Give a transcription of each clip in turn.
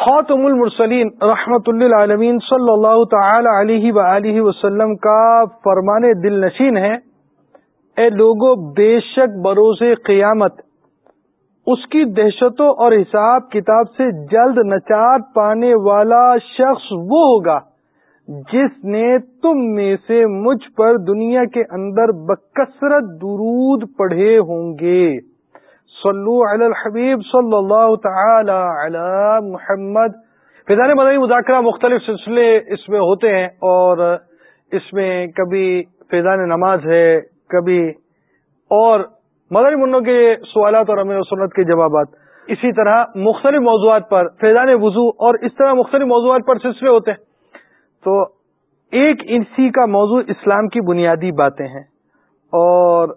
خاتم المرسلین رحمت اللہ صلی اللہ تعالی علیہ و وسلم کا فرمان دل نشین ہے۔ اے لوگوں بے شک بروز قیامت۔ اس کی دہشتوں اور حساب کتاب سے جلد نچار پانے والا شخص وہ ہوگا جس نے تم میں سے مجھ پر دنیا کے اندر بکثرت درود پڑھے ہوں گے۔ صلو علی الحبیب صلی اللہ تعالی علی محمد۔ فیضان مدنی مذاکرہ مختلف سلسلے اس میں ہوتے ہیں اور اس میں کبھی فیضان نماز ہے، کبھی اور مدنی منوں کے سوالات اور امیر سنت کے جوابات۔ اسی طرح مختلف موضوعات پر فیضان وضو اور اس طرح مختلف موضوعات پر سلسلے ہوتے ہیں۔ تو ایک اسی کا موضوع اسلام کی بنیادی باتیں ہیں اور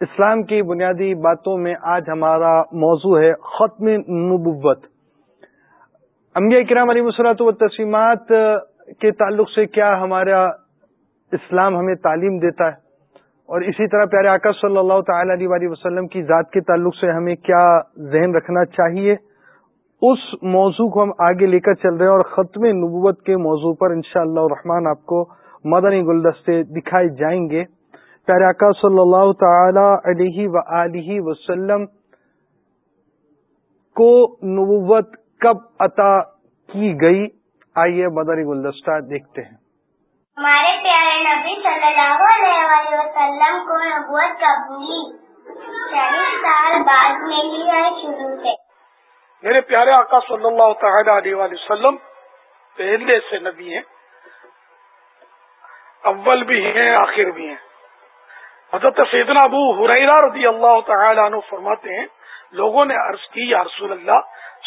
اسلام کی بنیادی باتوں میں آج ہمارا موضوع ہے ختم نبوت۔ انبیاء کرام علی مسرات و تسلیمات کے تعلق سے کیا ہمارا اسلام ہمیں تعلیم دیتا ہے؟ اور اسی طرح پیارے آکا صلی اللہ تعالی علیہ وسلم کی ذات کے تعلق سے ہمیں کیا ذہن رکھنا چاہیے؟ اس موضوع کو ہم آگے لے کر چل رہے ہیں اور ختم نبوت کے موضوع پر انشاءاللہ شاء اللہ آپ کو مدنی گلدستے دکھائے جائیں گے۔ پیارے آقا صلی اللہ تعالی علیہ و وسلم کو نبوت کب عطا کی گئی؟ آئیے بدری گلدستہ دیکھتے ہیں۔ ہمارے پیارے نبی صلی اللہ علیہ وسلم کو نبوت کب ملی؟ چالیس سال بعد ملی ہے شروع سے؟ میرے پیارے آقا صلی اللہ تعالی علیہ وسلم پہلے سے نبی ہیں اول بھی ہیں آخر بھی ہیں۔ حضرت سیدنا ابو حریرہ رضی اللہ تعالی عنہ فرماتے ہیں، لوگوں نے عرض کی، یا رسول اللہ،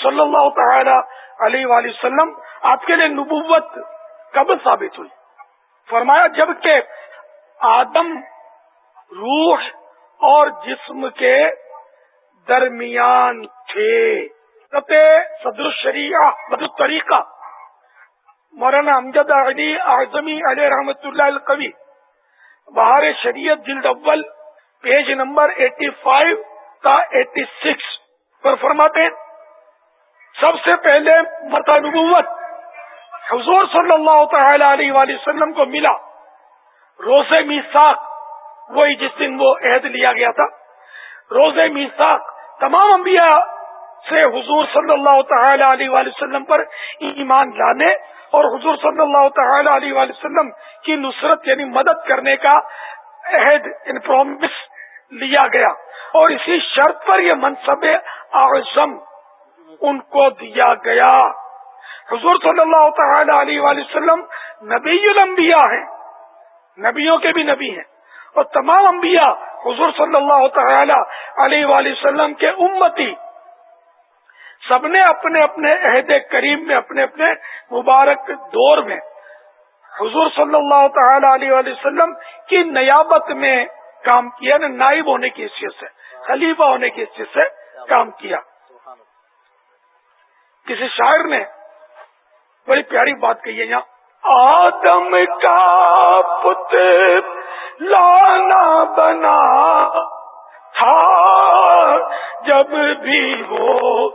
صلی اللہ تعالی علیہ وآلہ وسلم، آپ کے لیے نبوت کب ثابت ہوئی؟ فرمایا، جبکہ آدم، روح اور جسم کے درمیان تھے۔ صدر الشریعہ، بدر طریقہ مولانا امجد علی اعظمی علیہ رحمت اللہ القوی بہار شریعت جلد اول، پیج نمبر ایٹی فائیو کا ایٹی سکس پر فرماتے ہیں، سب سے پہلے مرتا نبوت حضور صلی اللہ تعالی علیہ وآلہ وسلم کو ملا۔ روز میساک وہی جس دن وہ عہد لیا گیا تھا۔ روز میساک تمام انبیاء سے حضور صلی اللہ تعالی علیہ وآلہ وسلم پر ایمان لانے اور حضور صلی اللہ تعالی علیہ وآلہ وسلم کی نصرت یعنی مدد کرنے کا عہد ان پرومس لیا گیا اور اسی شرط پر یہ منصب اعظم ان کو دیا گیا۔ حضور صلی اللہ تعالی علیہ وآلہ وسلم نبی الانبیاء ہیں۔ نبیوں کے بھی نبی ہیں۔ اور تمام انبیاء حضور صلی اللہ تعالی علیہ وآلہ وسلم کے امتی سب نے اپنے اپنے عہد کریم میں، اپنے اپنے مبارک دور میں حضور صلی اللہ تعالی علیہ وسلم کی نیابت میں کام کیا نا نائب ہونے کی حیثیت سے، خلیفہ ہونے کی حیثیت سے کام کیا۔ کسی شاعر نے بڑی پیاری بات کہی ہے، یہاں آدم کا پت لانا بنا تھا جب بھی وہ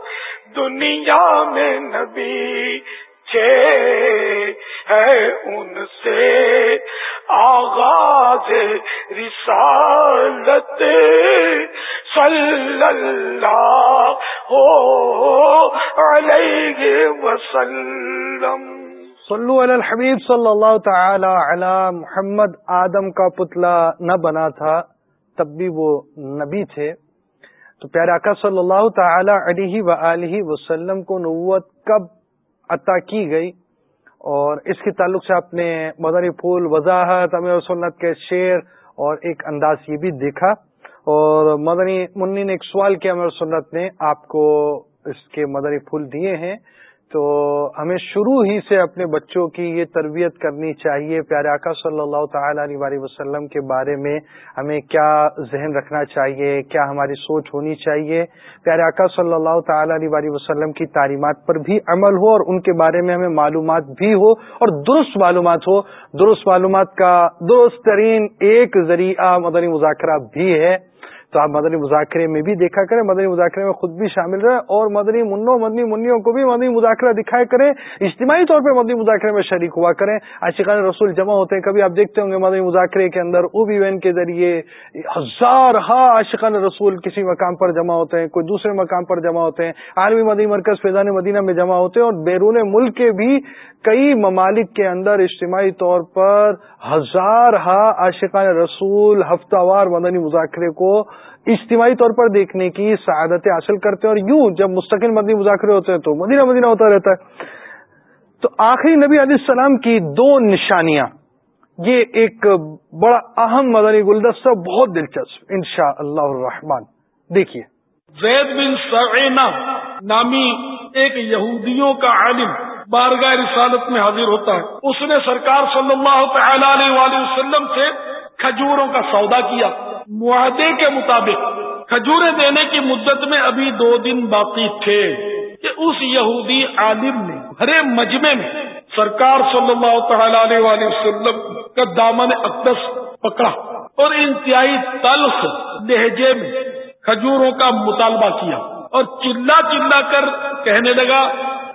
دنیا میں نبی ہے ان سے آغاز رسالت صلی اللہ ہو علیہ وسلم۔ صلو علی الحبیب صلی اللہ تعالی علی محمد، آدم کا پتلا نہ بنا تھا، تب بھی وہ نبی تھے۔ تو پیارے آقا صلی اللہ تعالی علیہ و وسلم کو نوت کب عطا کی گئی؟ اور اس کے تعلق سے آپ نے مدنی پھول، وضاحت امیر سنت کے شعر اور ایک انداز یہ بھی دیکھا۔ اور مدنی منی نے ایک سوال کیا امیر سنت نے آپ کو اس کے مدنی پھول دیے ہیں۔ تو ہمیں شروع ہی سے اپنے بچوں کی یہ تربیت کرنی چاہیے، پیارے آقا صلی اللہ تعالی علیہ وسلم کے بارے میں ہمیں کیا ذہن رکھنا چاہیے، کیا ہماری سوچ ہونی چاہیے؟ پیارے آقا صلی اللہ تعالی علیہ وسلم کی تعلیمات پر بھی عمل ہو اور ان کے بارے میں ہمیں معلومات بھی ہو اور درست معلومات ہو۔ درست معلومات کا درست ترین ایک ذریعہ مدنی مذاکرہ بھی ہے۔ تو آپ مدنی مذاکرے میں بھی دیکھا کریں، مدنی مذاکرے میں خود بھی شامل رہے اور مدنی منوں مدنی منوں کو بھی مدنی مذاکرہ دکھایا کریں، اجتماعی طور پہ مدنی مذاکرے میں شریک ہوا کریں۔ عاشقان رسول جمع ہوتے ہیں، کبھی آپ دیکھتے ہوں گے مدنی مذاکرے کے اندر او بی وین کے ذریعے ہزار ہا عاشقان رسول کسی مقام پر جمع ہوتے ہیں، کوئی دوسرے مقام پر جمع ہوتے ہیں۔ عالمی مدنی مرکز فیضان مدینہ میں جمع ہوتے ہیں اور بیرون ملک کے بھی کئی ممالک کے اندر اجتماعی طور پر ہزار ہا عاشقان رسول ہفتہ وار مدنی مذاکرے کو اجتماعی طور پر دیکھنے کی سعادتیں حاصل کرتے ہیں اور یوں جب مستقل مدنی مذاکرے ہوتے ہیں تو مدینہ مدینہ ہوتا رہتا ہے۔ تو آخری نبی علیہ السلام کی دو نشانیاں، یہ ایک بڑا اہم مدنی گلدستہ، بہت دلچسپ ان شاء اللہ الرحمان دیکھیے۔ زید بن سعینہ نامی ایک یہودیوں کا عالم بارگاہ رسالت میں حاضر ہوتا ہے۔ اس نے سرکار صلی اللہ تعالی علیہ وسلم سے کھجوروں کا سودا کیا۔ معاہدے کے مطابق کھجورے دینے کی مدت میں ابھی دو دن باقی تھے کہ اس یہودی عالم نے، ہرے مجمے میں سرکار صلی اللہ تعالی علیہ وسلم کا دامن اقدس پکڑا اور انتہائی تلخ لہجے میں کھجوروں کا مطالبہ کیا اور چلا چلا کر کہنے لگا،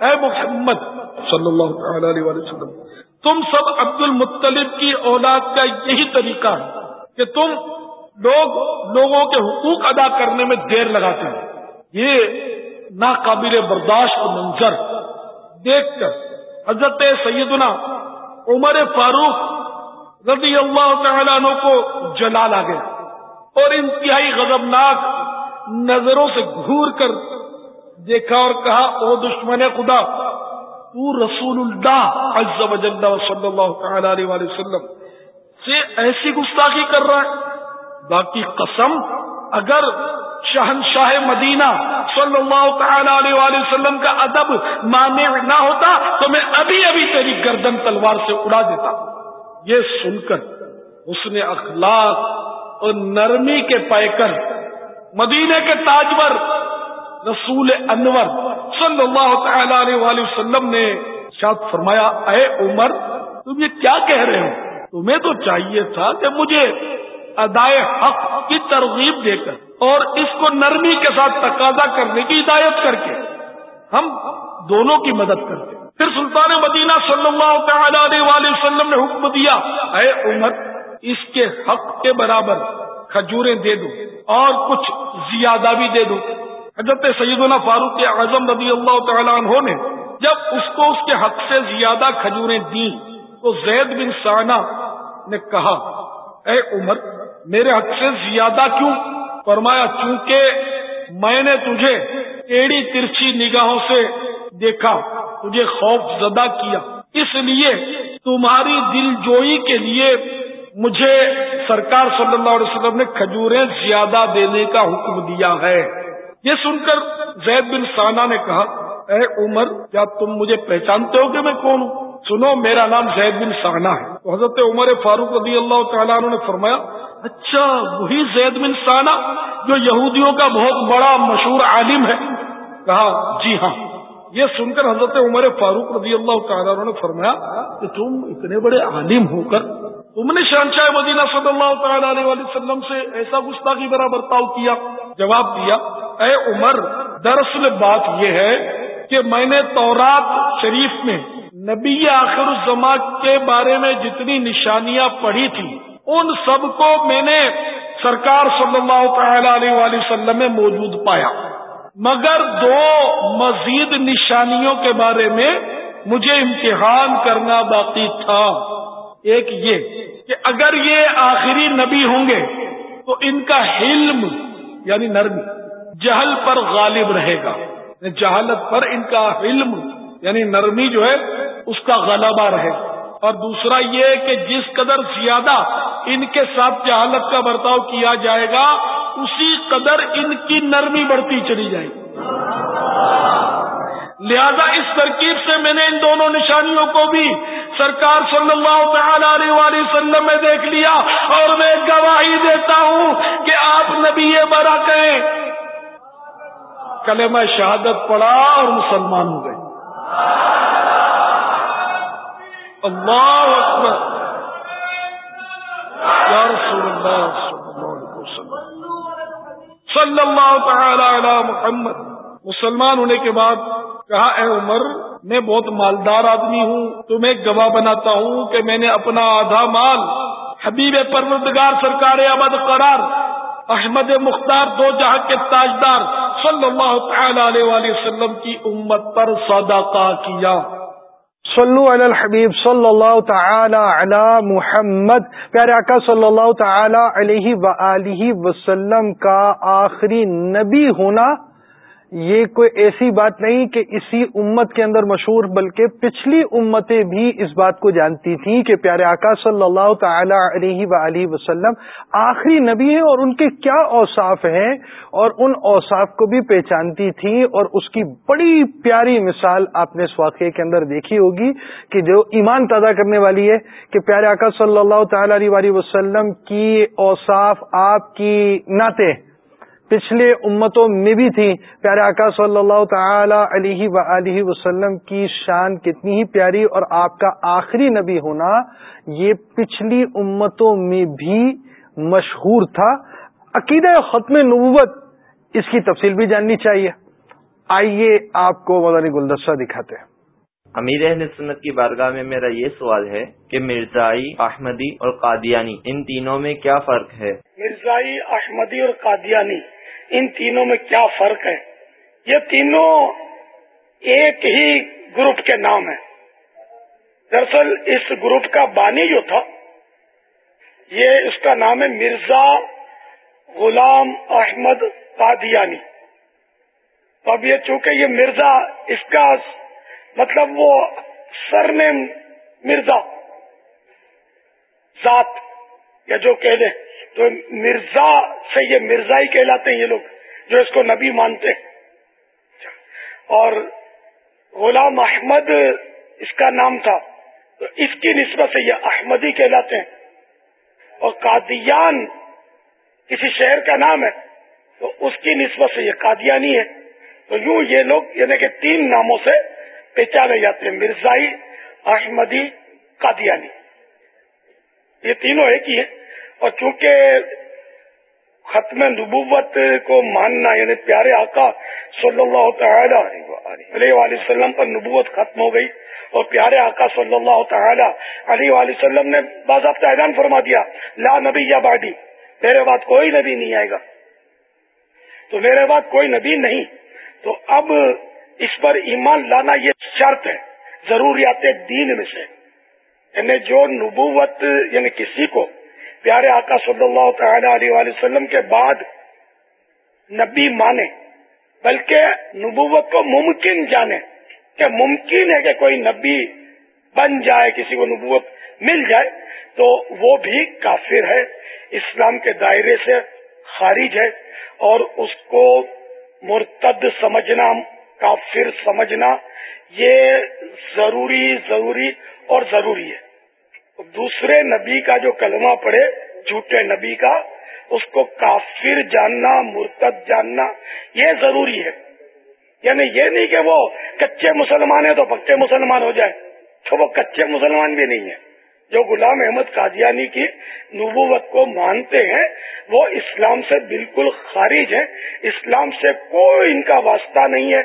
اے محمد صلی اللہ تعالی علیہ وسلم، تم سب عبد المطلب کی اولاد کا یہی طریقہ ہے کہ تم لوگ لوگوں کے حقوق ادا کرنے میں دیر لگاتے ہیں۔ یہ ناقابل برداشت منظر دیکھ کر حضرت سیدنا عمر فاروق رضی اللہ تعالیٰ عنہ کو جلال آ گیا اور انتہائی غضبناک نظروں سے گھور کر دیکھا اور کہا، او دشمن خدا، تو رسول اللہ عز و جل صلی اللہ تعالی علیہ وسلم سے ایسی گستاخی کر رہا ہے باقی قسم، اگر شہنشاہ مدینہ صلی اللہ تعالی علیہ وآلہ وسلم کا ادب مانے نہ ہوتا، تو میں ابھی ابھی تیری گردن تلوار سے اڑا دیتا۔ یہ سن کر اس نے اخلاق اور نرمی کے پیکر مدینے کے تاجور رسول انور صلی اللہ تعالی علیہ وآلہ وسلم نے شاد فرمایا، اے عمر، تم یہ کیا کہہ رہے ہو؟ تمہیں تو چاہیے تھا کہ مجھے ادائے حق کی ترغیب دے کر اور اس کو نرمی کے ساتھ تقاضا کرنے کی ہدایت کر کے ہم دونوں کی مدد کرتے پھر سلطان مدینہ صلی اللہ تعالی علیہ وسلم نے حکم دیا، اے عمر اس کے حق کے برابر کھجوریں دے دو اور کچھ زیادہ بھی دے دو۔ حضرت سیدنا فاروق اعظم رضی اللہ تعالیٰ عنہ نے جب اس کو اس کے حق سے زیادہ کھجوریں دی تو زید بن سانا نے کہا، اے عمر میرے حق سے زیادہ کیوں؟ فرمایا، چونکہ میں نے تجھے ایڑی ترچھی نگاہوں سے دیکھا، تجھے خوف زدہ کیا۔ اس لیے تمہاری دل جوئی کے لیے مجھے سرکار صلی اللہ علیہ وسلم نے کھجوریں زیادہ دینے کا حکم دیا ہے۔ یہ سن کر زید بن سانا نے کہا، اے عمر، کیا تم مجھے پہچانتے ہو کہ میں کون ہوں؟ سنو، میرا نام زید بن سانا ہے۔ تو حضرت عمر فاروق رضی اللہ تعالیٰ عنہ نے فرمایا اچھا وہی زید بن سانا جو یہودیوں کا بہت بڑا مشہور عالم ہے۔ کہا جی ہاں۔ یہ سن کر حضرت عمر فاروق رضی اللہ تعالیٰ نے فرمایا کہ تم اتنے بڑے عالم ہو کر تم نے شہنشاہ مدینہ صلی اللہ تعالی علیہ وسلم سے ایسا گستاخی برا برتاؤ کیا، جواب دیا، اے عمر، دراصل بات یہ ہے کہ میں نے تورات شریف میں نبی آخر الزما کے بارے میں جتنی نشانیاں پڑھی تھی ان سب کو میں نے سرکار صلی اللہ تعالی علیہ وآلہ وسلم میں موجود پایا۔ مگر دو مزید نشانیوں کے بارے میں مجھے امتحان کرنا باقی تھا۔ ایک یہ کہ اگر یہ آخری نبی ہوں گے تو ان کا حلم یعنی نرمی، جہل پر غالب رہے گا۔ یعنی جہالت پر ان کا علم یعنی نرمی جو ہے، اس کا غلبہ رہے۔ اور دوسرا یہ کہ جس قدر زیادہ ان کے ساتھ جہالت کا برتاؤ کیا جائے گا، اسی قدر ان کی نرمی بڑھتی چلی جائے گی۔ لہذا اس ترکیب سے میں نے ان دونوں نشانیوں کو بھی سرکار صلی اللہ تعالی علیہ وآلہ وسلم میں دیکھ لیا اور میں گواہی دیتا ہوں کہ آپ نبی برا کہیں کلمہ شہادت پڑا اور مسلمان ہو گئے۔ اللہ اکبر۔ یا رسول اللہ صلی اللہ تعالی علی محمد۔ مسلمان ہونے کے بعد کہا، اے عمر، میں بہت مالدار آدمی ہوں تو میں گواہ بناتا ہوں کہ میں نے اپنا آدھا مال حبیب پروردگار سرکار ابد قرار، احمد مختار دو جہاں کے تاجدار، صلی اللہ تعالی علیہ وسلم کی امت پر صدقہ کیا۔ صلو علی الحبیب صلی اللہ تعالی علی محمد. پیارے آقا صلی اللہ تعالی علیہ وآلہ وسلم کا آخری نبی ہونا یہ کوئی ایسی بات نہیں کہ اسی امت کے اندر مشہور، بلکہ پچھلی امتیں بھی اس بات کو جانتی تھیں کہ پیارے آقا صلی اللہ تعالی علیہ و وسلم آخری نبی ہیں اور ان کے کیا اوصاف ہیں؟ اور ان اوصاف کو بھی پہچانتی تھیں اور اس کی بڑی پیاری مثال آپ نے اس واقعے کے اندر دیکھی ہوگی کہ جو ایمان تازہ کرنے والی ہے کہ پیارے آقا صلی اللہ تعالی علیہ وسلم کی اوصاف آپ کی نعتیں پچھلے امتوں میں بھی تھی پیارے آقا صلی اللہ تعالی علیہ و وسلم کی شان کتنی ہی پیاری اور آپ کا آخری نبی ہونا یہ پچھلی امتوں میں بھی مشہور تھا۔ عقیدہ ختم نبوت اس کی تفصیل بھی جاننی چاہیے۔ آئیے آپ کو مدنی گلدستہ دکھاتے ہیں۔ امیر اہل سنت کی بارگاہ میں میرا یہ سوال ہے کہ مرزائی احمدی اور قادیانی ان تینوں میں کیا فرق ہے؟ مرزائی احمدی اور قادیانی ان تینوں میں کیا فرق ہے؟ یہ تینوں ایک ہی گروپ کے نام ہیں۔ دراصل اس گروپ کا بانی جو تھا، یہ اس کا نام ہے مرزا غلام احمد قادیانی۔ اب یہ چونکہ یہ مرزا، اس کا مطلب وہ سر نے مرزا، ذات یا جو کہہ دیں تو مرزا سے یہ مرزا ہی کہلاتے ہیں یہ لوگ جو اس کو نبی مانتے ہیں۔ اور غلام احمد اس کا نام تھا، تو اس کی نسبت سے یہ احمدی کہلاتے ہیں۔ اور قادیان کسی شہر کا نام ہے، تو اس کی نسبت سے یہ قادیانی ہے۔ تو یوں یہ لوگ یعنی کہ تین ناموں سے پہچانے جاتے ہیں، مرزائی، احمدی، قادیانی۔ یہ تینوں ایک ہی ہیں۔ اور چونکہ ختم نبوت کو ماننا یعنی پیارے آقا صلی اللہ تعالی علیہ وسلم پر نبوت ختم ہو گئی اور پیارے آقا صلی اللہ تعالی علیہ وسلم نے باضابطہ اعلان فرما دیا، لا نبی یا بادی میرے بعد کوئی نبی نہیں آئے گا۔ تو میرے بعد کوئی نبی نہیں۔ تو اب اس پر ایمان لانا یہ شرط ہے، ضروریات دین میں سے۔ یعنی جو نبوت یعنی کسی کو پیارے آقا صلی اللہ تعالی علیہ وسلم کے بعد نبی مانے، بلکہ نبوت کو ممکن جانے کہ ممکن ہے کہ کوئی نبی بن جائے، کسی کو نبوت مل جائے، تو وہ بھی کافر ہے، اسلام کے دائرے سے خارج ہے اور اس کو مرتد سمجھنا، کافر سمجھنا یہ ضروری ضروری اور ضروری ہے۔ دوسرے نبی کا جو کلمہ پڑے جھوٹے نبی کا، اس کو کافر جاننا، مرتد جاننا، یہ ضروری ہے۔ یعنی یہ نہیں کہ وہ کچے مسلمان ہیں تو پکے مسلمان ہو جائے تو وہ کچے مسلمان بھی نہیں ہے جو غلام احمد قادیانی کی نبوت کو مانتے ہیں، وہ اسلام سے بالکل خارج ہے اسلام سے کوئی ان کا واسطہ نہیں ہے۔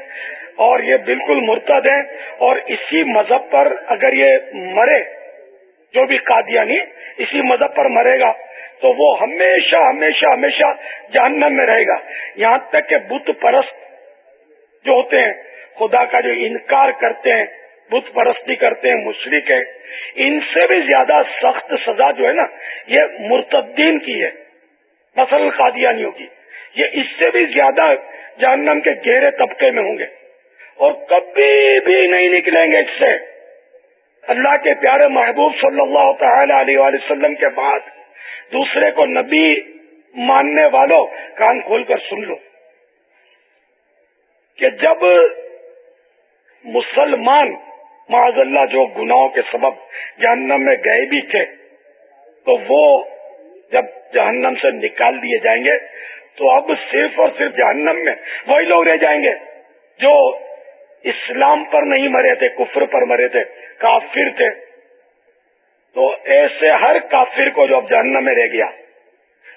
اور یہ بالکل مرتد ہے اور اسی مذہب پر اگر یہ مرے جو بھی قادیانی اسی مذہب پر مرے گا، تو وہ ہمیشہ ہمیشہ ہمیشہ جہنم میں رہے گا۔ یہاں تک کہ بت پرست جو ہوتے ہیں، خدا کا جو انکار کرتے ہیں، بت پرستی کرتے ہیں مشرق ہیں، ان سے بھی زیادہ سخت سزا جو ہے نا، یہ مرتدین کی ہے۔ مسل قادیانیوں کی۔ یہ اس سے بھی زیادہ جہنم کے گہرے طبقے میں ہوں گے۔ اور کبھی بھی نہیں نکلیں گے اس سے۔ اللہ کے پیارے محبوب صلی اللہ تعالی علیہ وسلم کے بعد دوسرے کو نبی ماننے والوں کان کھول کر سن لو کہ جب مسلمان معذ اللہ جو گناہوں کے سبب جہنم میں گئے بھی تھے، تو وہ جب جہنم سے نکال دیے جائیں گے، تو اب صرف اور صرف جہنم میں وہی لوگ رہ جائیں گے جو اسلام پر نہیں مرے تھے، کفر پر مرے تھے۔ کافر تھے۔ تو ایسے ہر کافر کو جو اب جہنم میں رہ گیا،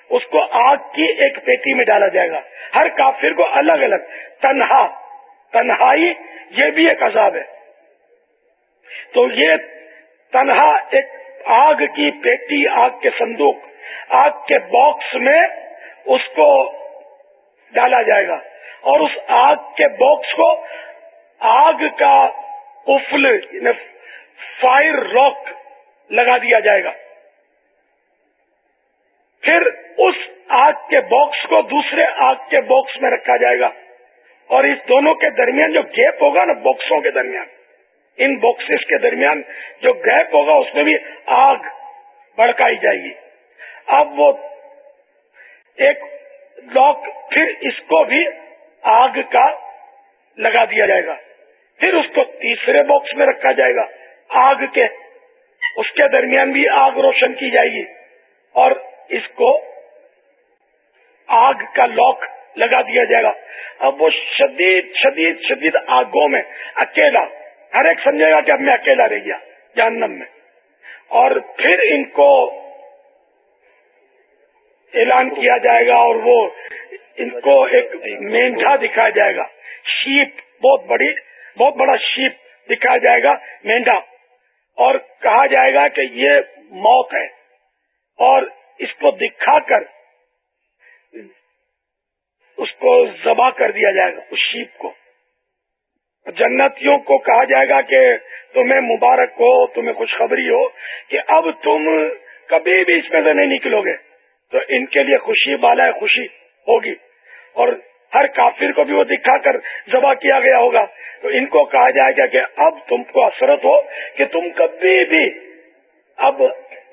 اس کو آگ کی ایک پیٹی میں ڈالا جائے گا۔ ہر کافر کو الگ الگ، تنہا، تنہائی، یہ بھی ایک عذاب ہے۔ تو یہ تنہا ایک آگ کی پیٹی، آگ کے صندوق، آگ کے باکس میں اس کو ڈالا جائے گا۔ اور اس آگ کے باکس کو آگ کا افل یعنی فائر راک لگا دیا جائے گا۔ پھر اس آگ کے باکس کو دوسرے آگ کے باکس میں رکھا جائے گا۔ اور اس دونوں کے درمیان جو گیپ ہوگا نا باکسوں کے درمیان، ان باکسز کے درمیان جو گیپ ہوگا، اس میں بھی آگ بڑکائی جائے گی۔ اب وہ ایک لاک پھر اس کو بھی آگ کا لگا دیا جائے گا۔ پھر اس کو تیسرے باکس میں رکھا جائے گا۔ آگ کے اس کے درمیان بھی آگ روشن کی جائے گی اور اس کو آگ کا لاک لگا دیا جائے گا۔ اب وہ شدید شدید شدید آگوں میں اکیلا، ہر ایک سمجھے گا کہ اب میں اکیلا رہ گیا جہنم میں۔ اور پھر ان کو اعلان کیا جائے گا اور وہ ان کو ایک مینڈا دکھایا جائے گا۔ شیپ، بہت بڑی، بہت بڑا شیپ دکھایا جائے گا مینڈا اور کہا جائے گا کہ یہ موت ہے۔ اور اس کو دکھا کر اس کو ذبح کر دیا جائے گا، اس شیپ کو۔ جنتیوں کو کہا جائے گا کہ تمہیں مبارک ہو، تمہیں خوشخبری ہو کہ اب تم کبھی بھی اس میں سے نہیں نکلو گے۔ تو ان کے لیے خوشی بالا خوشی ہوگی۔ اور ہر کافر کو بھی وہ دکھا کر ذبح کیا گیا ہوگا۔ تو ان کو کہا جائے گا کہ اب تم کو اثرت ہو کہ تم کبھی بھی اب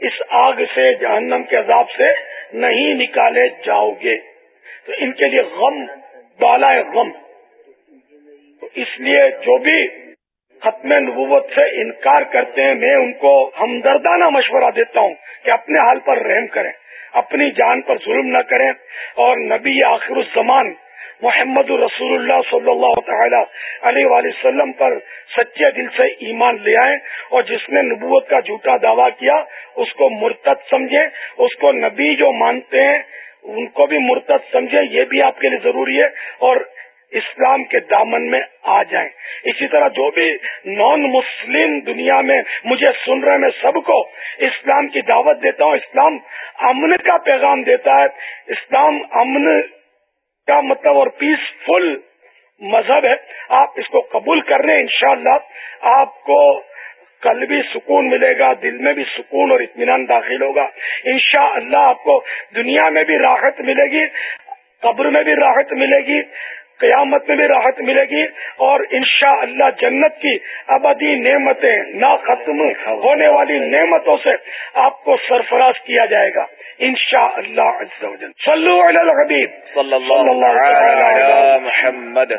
اس آگ سے، جہنم کے عذاب سے نہیں نکالے جاؤ گے۔ تو ان کے لیے غم، بالا غم۔ تو اس لیے جو بھی ختم نبوت سے انکار کرتے ہیں، میں ان کو ہمدردانہ مشورہ دیتا ہوں کہ اپنے حال پر رحم کریں، اپنی جان پر ظلم نہ کریں اور نبی آخر الزمان محمد رسول اللہ صلی اللہ تعالی علیہ وسلم پر سچے دل سے ایمان لے آئے اور جس نے نبوت کا جھوٹا دعویٰ کیا، اس کو مرتد سمجھے اس کو نبی جو مانتے ہیں، ان کو بھی مرتد سمجھے یہ بھی آپ کے لیے ضروری ہے اور اسلام کے دامن میں آ جائیں۔ اسی طرح جو بھی نان مسلم دنیا میں مجھے سن رہے میں سب کو اسلام کی دعوت دیتا ہوں۔ اسلام امن کا پیغام دیتا ہے۔ اسلام امن کا مطلب اور پیسفل مذہب ہے۔ آپ اس کو قبول کر رہے ہیں انشاءاللہ۔ آپ کو کل بھی سکون ملے گا، دل میں بھی سکون اور اطمینان داخل ہوگا۔ انشاءاللہ اللہ آپ کو دنیا میں بھی راحت ملے گی، قبر میں بھی راحت ملے گی۔ قیامت میں بھی راحت ملے گی اور انشاءاللہ اللہ جنت کی ابدی نعمتیں نہ ختم ہونے والی نعمتوں سے آپ کو سرفراز کیا جائے گا۔ انشاء اللہ محمد۔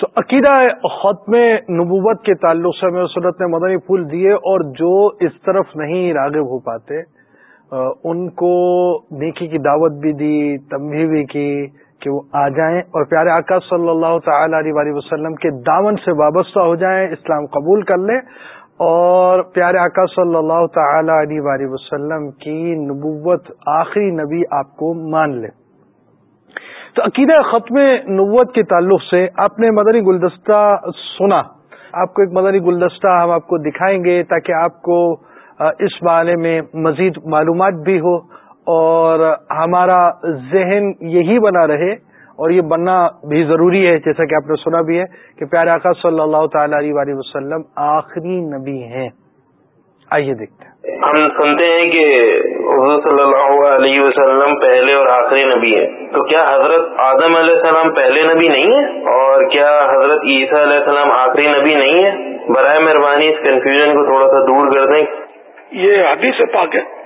تو عقیدہ ختم نبوت کے تعلق سے ہمیں صورت نے مدنی پھول دیے اور جو اس طرف نہیں راغب ہو پاتے ان کو نیکی کی دعوت بھی دی تمبی بھی کی کہ وہ آ جائیں اور پیارے آقا صلی اللہ تعالی علیہ وسلم کے دامن سے وابستہ ہو جائیں، اسلام قبول کر لیں۔ اور پیارے آقا صلی اللہ تعالی علیہ وسلم کی نبوت آخری نبی آپ کو مان لے تو عقیدہ ختم نبوت کے تعلق سے آپ نے مدنی گلدستہ سنا۔ آپ کو ایک مدنی گلدستہ ہم آپ کو دکھائیں گے تاکہ آپ کو اس بارے میں مزید معلومات بھی ہو۔ اور ہمارا ذہن یہی بنا رہے اور یہ بننا بھی ضروری ہے جیسا کہ آپ نے سنا بھی ہے کہ پیارے آقا صلی اللہ تعالی علیہ وسلم آخری نبی ہیں۔ آئیے دیکھتے ہیں۔ ہم سنتے ہیں کہ حضور صلی اللہ علیہ وسلم پہلے اور آخری نبی ہیں۔ تو کیا حضرت آدم علیہ السلام پہلے نبی نہیں ہے اور کیا حضرت عیسیٰ علیہ السلام آخری نبی نہیں ہے برائے مہربانی اس کنفیوژن کو تھوڑا سا دور کر دیں۔ یہ حدیث پاک ہے۔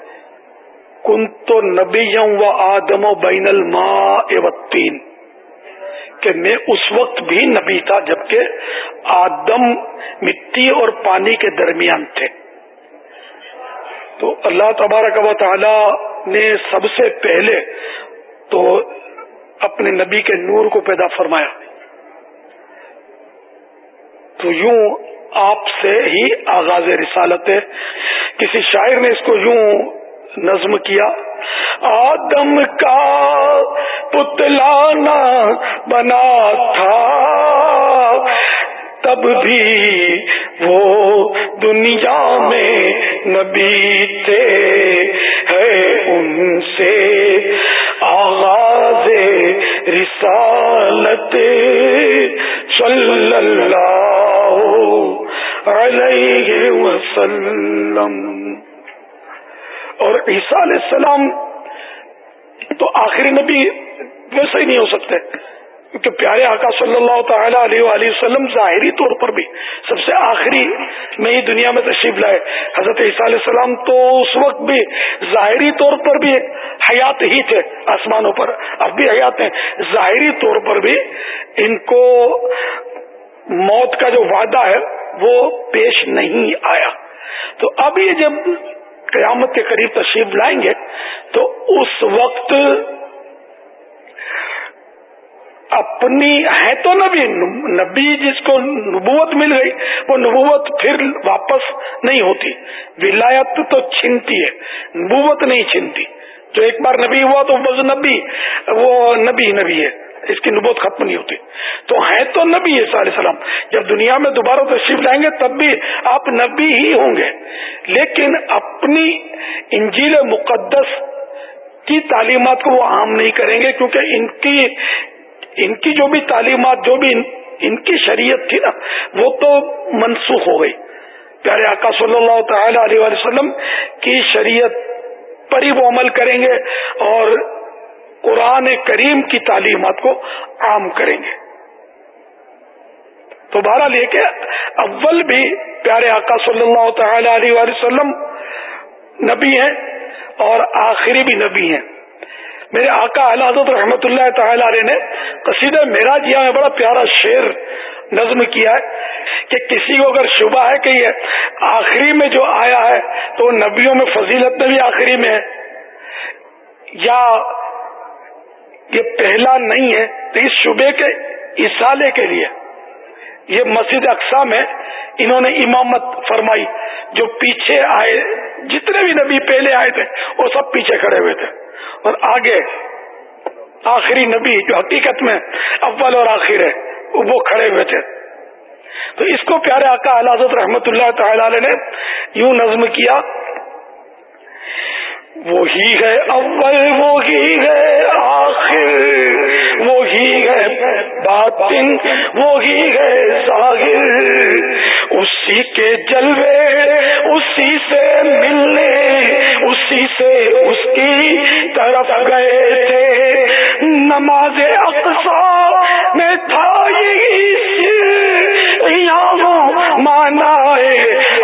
کن تو نبی و آدم و بین الماء و کہ میں اس وقت بھی نبی تھا جبکہ آدم مٹی اور پانی کے درمیان تھے۔ تو اللہ تبارک و تعالی نے سب سے پہلے تو اپنے نبی کے نور کو پیدا فرمایا۔ تو یوں آپ سے ہی آغاز رسالت ہے۔ کسی شاعر نے اس کو یوں نظم کیا، آدم کا پتلانا بنا تھا۔ تب بھی وہ دنیا میں نبی تھے، ہے ان سے آغاز رسالت۔ صلی اللہ علیہ وسلم۔ اور عیسیٰ علیہ السلام تو آخری نبی ویسے ہی نہیں ہو سکتے، کیونکہ پیارے آقا صلی اللہ تعالی علیہ وآلہ وسلم ظاہری طور پر بھی سب سے آخری میں ہی دنیا میں تشریف لائے۔ حضرت عیسیٰ علیہ السلام تو اس وقت بھی ظاہری طور پر بھی حیات ہی تھے آسمانوں پر۔ اب بھی حیات ہیں۔ ظاہری طور پر بھی ان کو موت کا جو وعدہ ہے وہ پیش نہیں آیا۔ تو اب یہ جب قیامت کے قریب تشریف لائیں گے، تو اس وقت اپنی ہے تو نبی نبی جس کو نبوت مل گئی، وہ نبوت پھر واپس نہیں ہوتی۔ ولایت تو چھنتی ہے، نبوت نہیں چھنتی۔ جو ایک بار نبی ہوا تو وہ نبی وہ نبی نبی ہے۔ اس کی نبوت ختم نہیں ہوتی۔ تو ہے تو نبی علیہ السلام۔ جب دنیا میں دوبارہ تشریف لائیں گے تب بھی آپ نبی ہی ہوں گے۔ لیکن اپنی انجیل مقدس کی تعلیمات کو وہ عام نہیں کریں گے کیونکہ ان کی ان کی جو بھی تعلیمات، جو بھی ان کی شریعت تھی نا، وہ تو منسوخ ہو گئی۔ پیارے آقا صلی اللہ تعالی علیہ وسلم کی شریعت پر ہی وہ عمل کریں گے اور قرآن کریم کی تعلیمات کو عام کریں گے۔ تو بہرحال لے کے اول بھی پیارے آقا صلی اللہ تعالی علیہ وسلم نبی ہیں اور آخری بھی نبی ہیں۔ میرے آقا حضرت رحمت اللہ تعالی علیہ نے قصید میرا جیا میں بڑا پیارا شعر نظم کیا ہے کہ کسی کو اگر شبہ ہے کہ یہ آخری میں جو آیا ہے تو نبیوں میں فضیلت میں بھی آخری میں ہے۔ یا یہ پہلا نہیں ہے تو اس شبے کے اصالے کے لیے۔ یہ مسجد اقسام ہے انہوں نے امامت فرمائی، جو پیچھے آئے، جتنے بھی نبی پہلے آئے تھے، وہ سب پیچھے کھڑے ہوئے تھے۔ اور آگے آخری نبی جو حقیقت میں اول اور آخر ہے، وہ کھڑے ہوئے تھے۔ تو اس کو پیارے آقا حضرت رحمت اللہ تعالی نے یوں نظم کیا وہی ہے اول، وہی ہے آخر، وہی ہے باطن، وہی ہے ظاہر۔ اسی کے جلوے، اسی سے ملنے، اسی سے اس کی طرف گئے تھے۔ نماز اقصا میں تھا مانا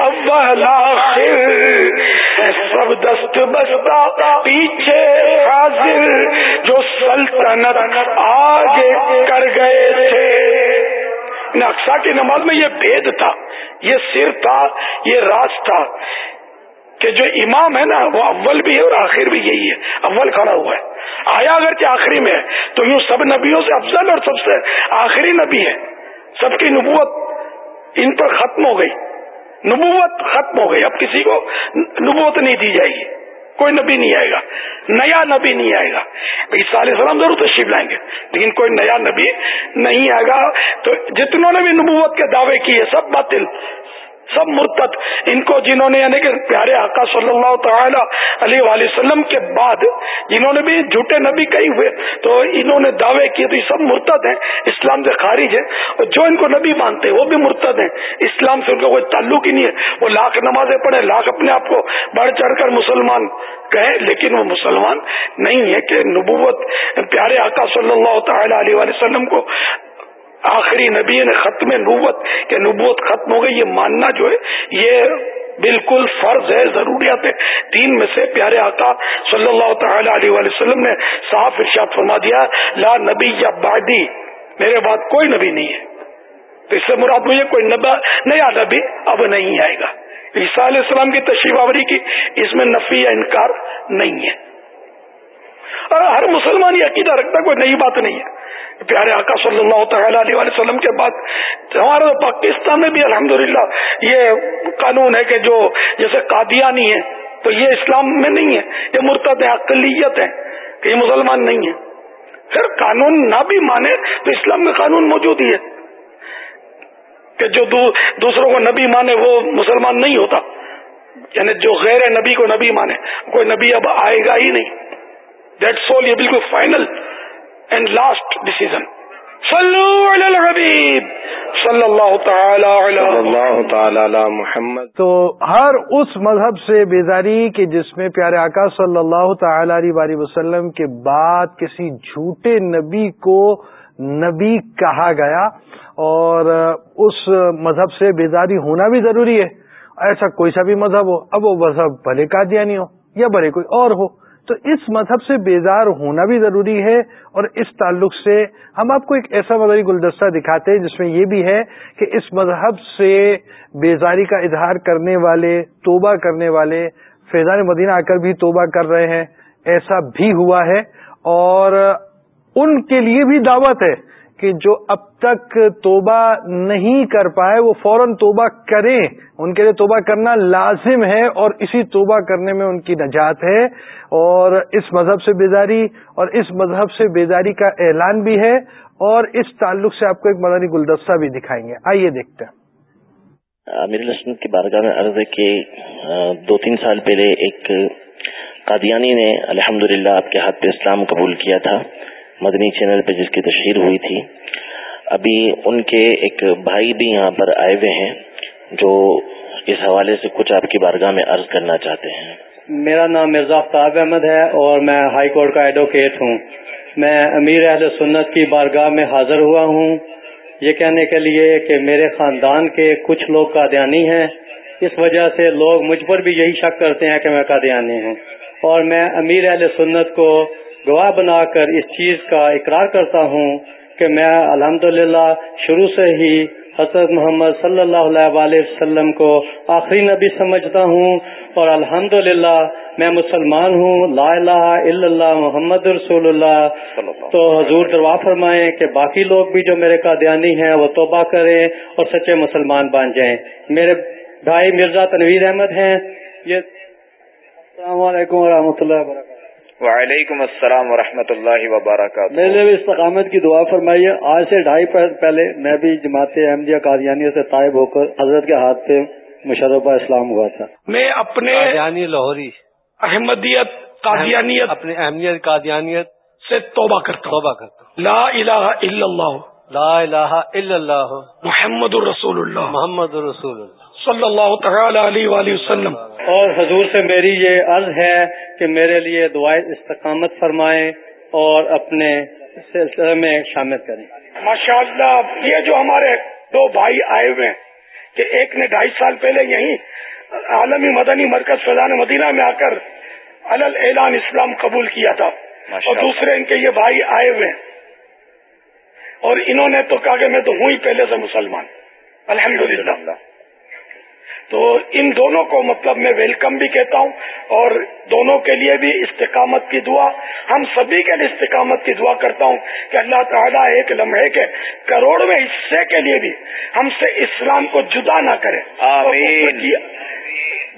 اول، آخر۔ سب دست بستا پیچھے حاضر جو سلطنت آگے کر گئے تھے۔ نقشہ کی نماز میں یہ بید تھا، یہ سر تھا، یہ راز تھا کہ جو امام ہے نا، وہ اول بھی ہے اور آخر بھی یہی ہے۔ اول کھڑا ہوا ہے۔ آیا اگر کہ آخری میں ہے، تو یوں سب نبیوں سے افضل اور سب سے آخری نبی ہے۔ سب کی نبوت ان پر ختم ہو گئی۔ نبوت ختم ہو گئی۔ اب کسی کو نبوت نہیں دی جائے گی۔ کوئی نبی نہیں آئے گا۔ نیا نبی نہیں آئے گا۔ عیسیٰ علیہ السلام ضرور تشریف لائیں گے۔ لیکن کوئی نیا نبی نہیں آئے گا۔ تو جتنوں نے بھی نبوت کے دعوے کیے، سب باطل۔ سب مرتد، ان کو جنہوں نے یعنی کہ پیارے آقا صلی اللہ تعالی علیہ وآلہ وسلم کے بعد جنہوں نے بھی جھوٹے نبی کئی ہوئے، تو انہوں نے دعوے کیے تو یہ سب مرتد ہیں، اسلام سے خارج ہے اور جو ان کو نبی مانتے ہیں وہ بھی مرتد ہیں۔ اسلام سے ان کا کوئی تعلق ہی نہیں ہے، وہ لاکھ نمازیں پڑھے لاکھ اپنے آپ کو بڑھ چڑھ کر مسلمان کہیں، لیکن وہ مسلمان نہیں ہے کہ نبوت پیارے آقا صلی اللہ تعالی علیہ وآلہ وسلم کو آخری نبی نے ختم نبوت، کہ نبوت ختم ہو گئی، یہ ماننا جو ہے، یہ بالکل فرض ہے، ضروریات ہے۔ تین میں سے پیارے آقا صلی اللہ تعالی علیہ وسلم نے صاف ارشاد فرما دیا، لا نبی یا بادی میرے بعد کوئی نبی نہیں ہے۔ تو اس سے مراد مجھے کوئی نبا، نیا نبی اب نہیں آئے گا۔ عیسیٰ علیہ السلام کی تشریف آوری کی، اس میں نفی یا انکار نہیں ہے۔ اور ہر مسلمان یہ عقیدہ رکھتا کوئی نئی بات نہیں ہے۔ پیارے آقا صلی اللہ تعالی علیہ وسلم کے بعد ہمارے پاکستان میں بھی الحمدللہ یہ قانون ہے کہ جو جیسے قادیانی ہے تو یہ اسلام میں نہیں ہے، یہ مرتد ہے اقلیت ہے کہ یہ مسلمان نہیں ہے پھر قانون نہ بھی مانے تو اسلام میں قانون موجود ہی ہے۔ کہ جو دوسروں کو نبی مانے وہ مسلمان نہیں ہوتا۔ یعنی جو غیر نبی کو نبی مانے، کوئی نبی اب آئے گا ہی نہیں۔ دیٹ سول یہ بالکل فائنل اینڈ لاسٹ ڈسیزن صلی اللہ تعالی محمد تو ہر اس مذہب سے بیداری کہ جس میں پیارے آقا صلی اللہ تعالی علیہ وسلم کے بعد کسی جھوٹے نبی کو نبی کہا گیا اور اس مذہب سے بیداری ہونا بھی ضروری ہے۔ ایسا کوئی سا بھی مذہب ہو اب وہ مذہب بھلے کا دیا نہیں ہو یا بھلے کوئی اور ہو۔ تو اس مذہب سے بیدار ہونا بھی ضروری ہے اور اس تعلق سے ہم آپ کو ایک ایسا مذہبی گلدستہ دکھاتے ہیں جس میں یہ بھی ہے کہ اس مذہب سے بیزاری کا اظہار کرنے والے، توبہ کرنے والے فیضان مدینہ آ کر بھی توبہ کر رہے ہیں، ایسا بھی ہوا ہے اور ان کے لیے بھی دعوت ہے کہ جو اب تک توبہ نہیں کر پائے، وہ فوراً توبہ کریں۔ ان کے لیے توبہ کرنا لازم ہے اور اسی توبہ کرنے میں ان کی نجات ہے۔ اور اس مذہب سے بیداری اور اس مذہب سے بیداری کا اعلان بھی ہے۔ اور اس تعلق سے آپ کو ایک مدنی گلدستہ بھی دکھائیں گے۔ آئیے دیکھتے ہیں۔ میری لسمت کی بارگاہ میں عرض ہے کہ دو تین سال پہلے ایک قادیانی نے الحمدللہ آپ کے ہاتھ پہ اسلام قبول کیا تھا۔ مدنی چینل پہ جس کی تشہیر ہوئی تھی۔ ابھی ان کے ایک بھائی بھی یہاں پر آئے ہوئے ہیں، جو اس حوالے سے کچھ آپ کی بارگاہ میں عرض کرنا چاہتے ہیں۔ میرا نام مرزا افتاب احمد ہے اور میں ہائی کورٹ کا ایڈوکیٹ ہوں۔ میں امیر اہل سنت کی بارگاہ میں حاضر ہوا ہوں۔ یہ کہنے کے لیے کہ میرے خاندان کے کچھ لوگ قادیانی ہیں۔ اس وجہ سے لوگ مجھ پر بھی یہی شک کرتے ہیں کہ میں قادیانی ہوں۔ اور میں امیر اہل سنت کو گواہ بنا کر اس چیز کا اقرار کرتا ہوں کہ میں الحمد شروع سے ہی حضرت محمد صلی اللہ علیہ وسلم کو آخری نبی سمجھتا ہوں اور الحمد میں مسلمان ہوں لا الہ الا اللہ محمد رسول اللہ۔ تو حضور دروا فرمائیں کہ باقی لوگ بھی جو میرے قادیانی ہیں وہ توبہ کریں اور سچے مسلمان بن جائیں۔ میرے بھائی مرزا تنویر احمد ہیں۔ یہ السلام علیکم و اللہ وبرکاتہ۔ وعلیکم السلام ورحمۃ اللہ وبرکاتہ۔ میرے لیے استقامت کی دعا فرمائیے آج سے ڈھائی پہلے میں بھی جماعت احمدیہ قادیانی سے طائب ہو کر حضرت کے ہاتھ پہ مشرفہ اسلام ہوا تھا۔ میں اپنے لاہوری۔ احمدیت قادیانیت اپنی اہمیت قادیانیت سے توبہ کرتا توبہ کرتا لا الہ الا اللہ۔ لا الہ الا اللہ۔ محمد الرسول اللہ۔ محمد الرسول اللہ۔ صلی اللہ تعالی علیہ وآلہ وسلم۔ اور حضور سے میری یہ عرض ہے کہ میرے لیے دعائیں استقامت فرمائیں اور اپنے سلسلے میں شامل کریں۔ ماشاء اللہ یہ جو ہمارے دو بھائی آئے ہوئے ہیں کہ ایک نے ڈھائی سال پہلے یہیں عالمی مدنی مرکز فیضان مدینہ میں آ کر الل اعلان اسلام قبول کیا تھا۔ اور دوسرے ان کے یہ بھائی آئے ہوئے ہیں۔ اور انہوں نے تو کہا کہ میں تو ہوں ہی پہلے سے مسلمان۔ الحمدللہ۔ تو ان دونوں کو مطلب میں ویلکم بھی کہتا ہوں اور دونوں کے لیے بھی استقامت کی دعا۔ ہم سبھی کے لیے استقامت کی دعا کرتا ہوں کہ اللہ تعالیٰ ایک لمحے کے کروڑویں حصے کے لیے بھی ہم سے اسلام کو جدا نہ کرے۔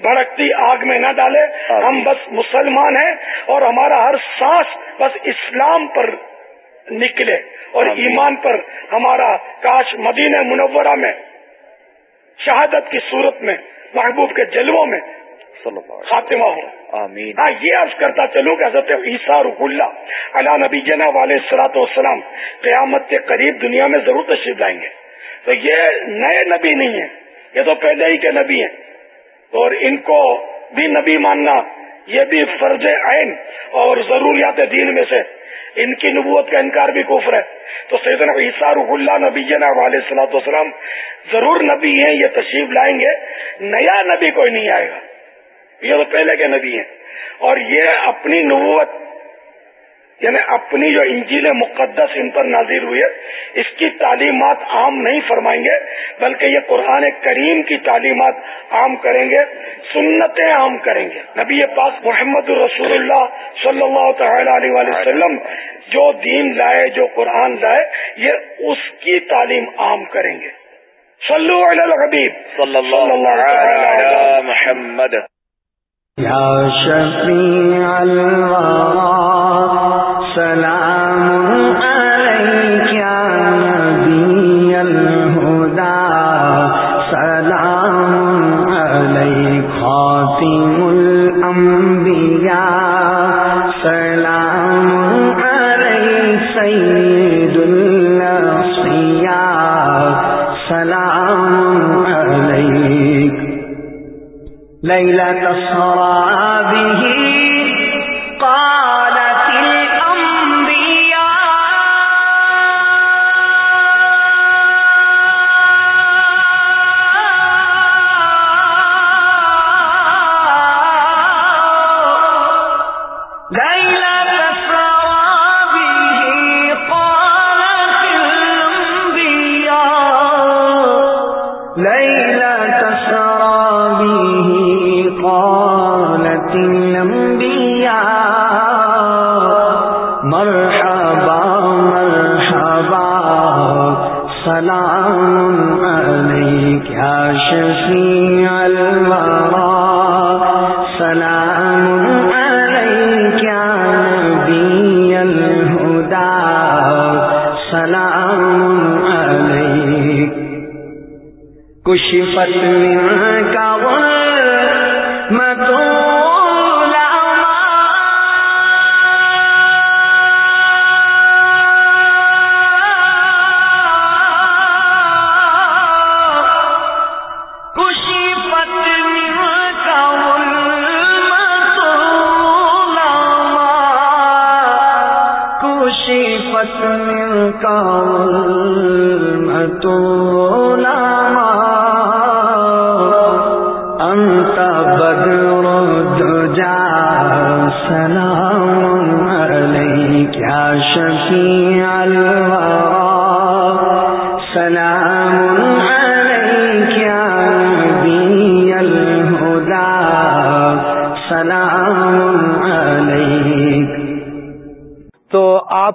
بھڑکتی آگ میں نہ ڈالے۔ ہم بس مسلمان ہیں اور ہمارا ہر سانس بس اسلام پر نکلے اور ایمان پر ہمارا کاش مدینہ منورہ میں شہادت کی صورت میں محبوب کے جلووں میں خاتمہ ہو آمین۔ ہاں یہ عرض کرتا چلوں کہ حضرت عیسیٰ رح اللہ علا نبی جنا والے سلاط وسلام قیامت کے قریب دنیا میں ضرور تشریف لائیں گے۔ تو یہ نئے نبی نہیں ہیں یہ تو پہلے ہی کے نبی ہیں۔ اور ان کو بھی نبی ماننا یہ بھی فرض عین اور ضروریات دین میں سے ان کی نبوت کا انکار بھی کفر ہے۔ تو سیدنا عیسیٰ روح اللہ نبی جناب علیہ السلاۃ وسلام ضرور نبی ہیں، یہ تشریف لائیں گے۔ نیا نبی کوئی نہیں آئے گا۔ یہ تو پہلے کے نبی ہیں۔ اور یہ اپنی نبوت یعنی اپنی جو انجیل مقدس ان پر نازر ہوئی ہے اس کی تعلیمات عام نہیں فرمائیں گے بلکہ یہ قرآن کریم کی تعلیمات عام کریں گے سنتیں عام کریں گے۔ نبی پاک محمد الرسول اللہ صلی اللہ تعالی علیہ وسلم جو دین لائے جو قرآن لائے یہ اس کی تعلیم عام کریں گے۔ صلو علی الحبیب۔ صلی اللہ علی محمد۔ یا شفیع الورا سلام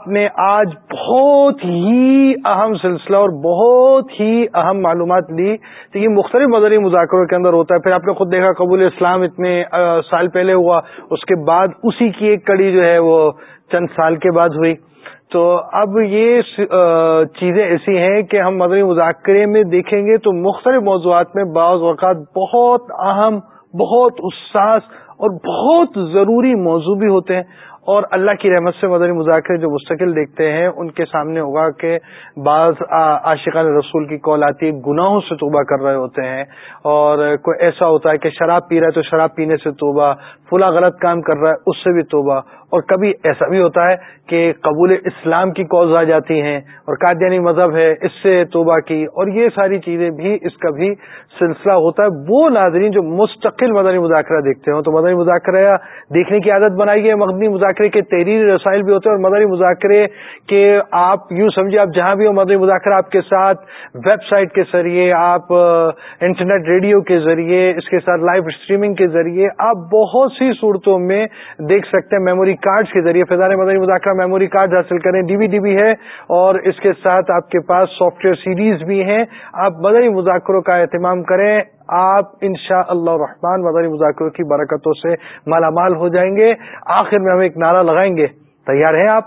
آپ نے آج بہت ہی اہم سلسلہ اور بہت ہی اہم معلومات لی تو یہ مختلف مدری مذاکروں کے اندر ہوتا ہے۔ پھر آپ نے خود دیکھا قبول اسلام اتنے سال پہلے ہوا، اس کے بعد اسی کی ایک کڑی جو ہے وہ چند سال کے بعد ہوئی۔ تو اب یہ چیزیں ایسی ہیں کہ ہم مدنی مذاکرے میں دیکھیں گے تو مختلف موضوعات میں بعض اوقات بہت اہم، بہت اساس اور بہت ضروری موضوع بھی ہوتے ہیں۔ اور اللہ کی رحمت سے مدنی مذاکرے جو مستقل دیکھتے ہیں، ان کے سامنے ہوگا کہ بعض عاشقان رسول کی کال آتی ہے گناہوں سے توبہ کر رہے ہوتے ہیں۔ اور کوئی ایسا ہوتا ہے کہ شراب پی رہا ہے تو شراب پینے سے توبہ فلا غلط کام کر رہا ہے، اس سے بھی توبہ۔ اور کبھی ایسا بھی ہوتا ہے کہ قبول اسلام کی کوز آ جاتی ہیں اور قادیانی مذہب ہے، اس سے توبہ کی اور یہ ساری چیزیں بھی اس کا بھی سلسلہ ہوتا ہے۔ وہ ناظرین جو مستقل مدنی مذاکرہ دیکھتے ہوں تو مدنی مذاکرہ دیکھنے کی عادت بنائی ہے۔ مدنی مذاکرے کے تحریری رسائل بھی ہوتے ہیں اور مدنی مذاکرے کے آپ یوں سمجھے آپ جہاں بھی ہو، مدنی مذاکرہ آپ کے ساتھ ویب سائٹ کے ذریعے، آپ انٹرنیٹ ریڈیو کے ذریعے، اس کے ساتھ لائیو اسٹریمنگ کے ذریعے آپ بہت سی صورتوں میں دیکھ سکتے ہیں، میموری کارڈز کے ذریعے فیضان مدنی مذاکرہ میموری کارڈ حاصل کریں۔ ڈی وی ڈی بھی ہے اور اس کے ساتھ آپ کے پاس سافٹ ویئر سیریز بھی ہیں۔ آپ مدنی مذاکروں کا اہتمام کریں۔ آپ ان شاء اللہ رحمان مدنی مذاکروں کی برکتوں سے مالا مال ہو جائیں گے۔ آخر میں ہم ایک نعرہ لگائیں گے۔ تیار ہیں آپ؟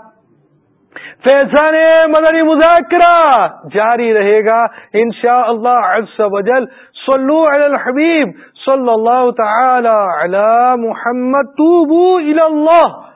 فیضان مدنی مذاکرہ جاری رہے گا ان شاء اللہ وجل صلو علی الحبیب صلی اللہ تعالی علی محمد، توبو الى اللہ۔